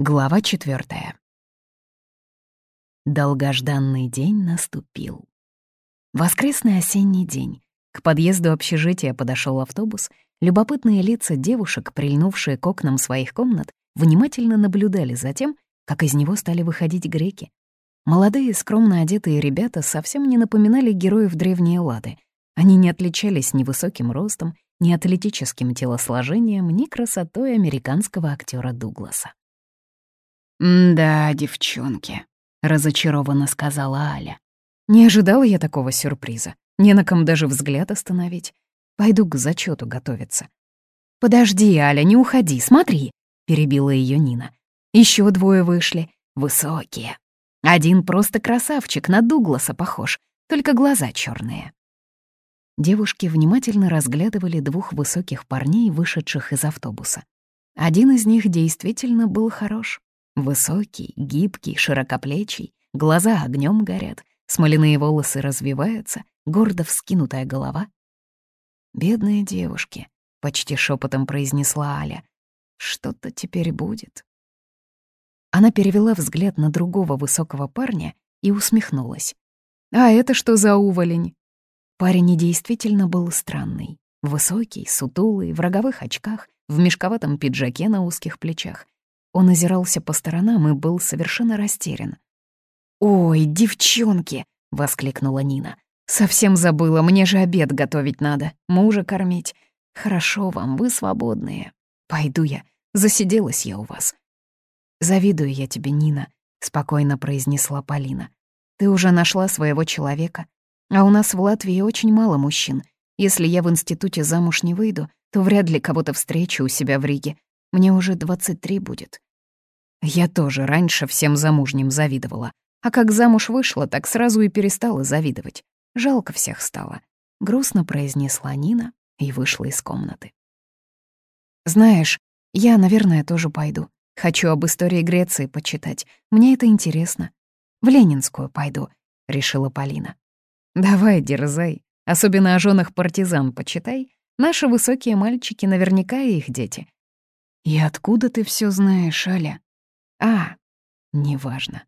Глава четвертая. Долгожданный день наступил. Воскресный осенний день. К подъезду общежития подошел автобус. Любопытные лица девушек, прильнувшие к окнам своих комнат, внимательно наблюдали за тем, как из него стали выходить греки. Молодые, скромно одетые ребята совсем не напоминали героев древней Эллады. Они не отличались ни высоким ростом, ни атлетическим телосложением, ни красотой американского актера Дугласа. «Да, девчонки», — разочарованно сказала Аля. «Не ожидала я такого сюрприза. Не на ком даже взгляд остановить. Пойду к зачету готовиться». «Подожди, Аля, не уходи, смотри», — перебила ее Нина. Еще двое вышли, высокие. Один просто красавчик, на Дугласа похож, только глаза черные. Девушки внимательно разглядывали двух высоких парней, вышедших из автобуса. Один из них действительно был хорош. Высокий, гибкий, широкоплечий, глаза огнем горят, смоляные волосы развиваются, гордо вскинутая голова. «Бедные девушки», — почти шепотом произнесла Аля, — «что-то теперь будет». Она перевела взгляд на другого высокого парня и усмехнулась. «А это что за уволень?» Парень действительно был странный. Высокий, сутулый, в роговых очках, в мешковатом пиджаке на узких плечах — он озирался по сторонам и был совершенно растерян. «Ой, девчонки!» — воскликнула Нина. «Совсем забыла, мне же обед готовить надо, мужа кормить. Хорошо вам, вы свободные. Пойду я, засиделась я у вас». «Завидую я тебе, Нина», — спокойно произнесла Полина. «Ты уже нашла своего человека. А у нас в Латвии очень мало мужчин. Если я в институте замуж не выйду, то вряд ли кого-то встречу у себя в Риге. Мне уже 23 будет. Я тоже раньше всем замужним завидовала. А как замуж вышла, так сразу и перестала завидовать. Жалко всех стало. Грустно произнесла Нина и вышла из комнаты. «Знаешь, я, наверное, тоже пойду. Хочу об истории Греции почитать. Мне это интересно. В Ленинскую пойду», — решила Полина. «Давай, дерзай. Особенно о женах партизан почитай. Наши высокие мальчики наверняка их дети». «И откуда ты все знаешь, Аля?» А, неважно.